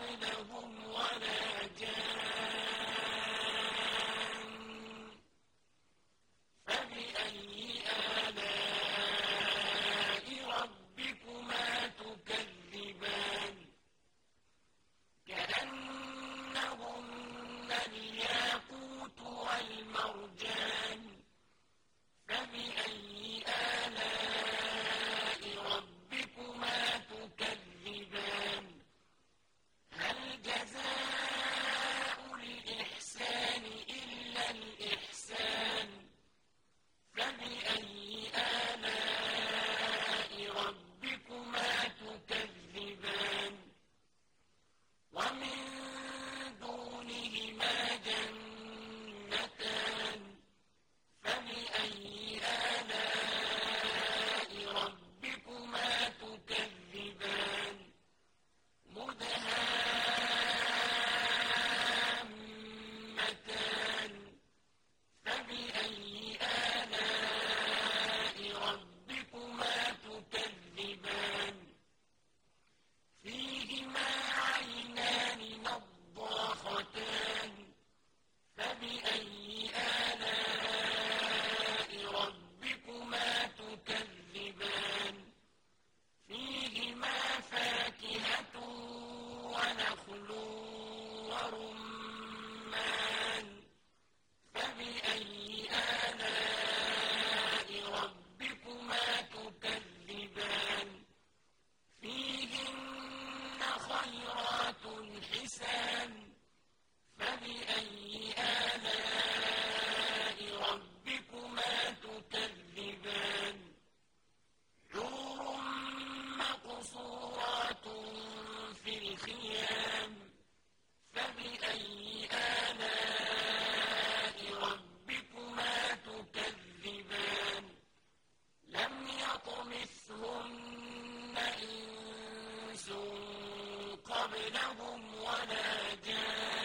قبلهم ولا جان قبلهم ولا جاءوا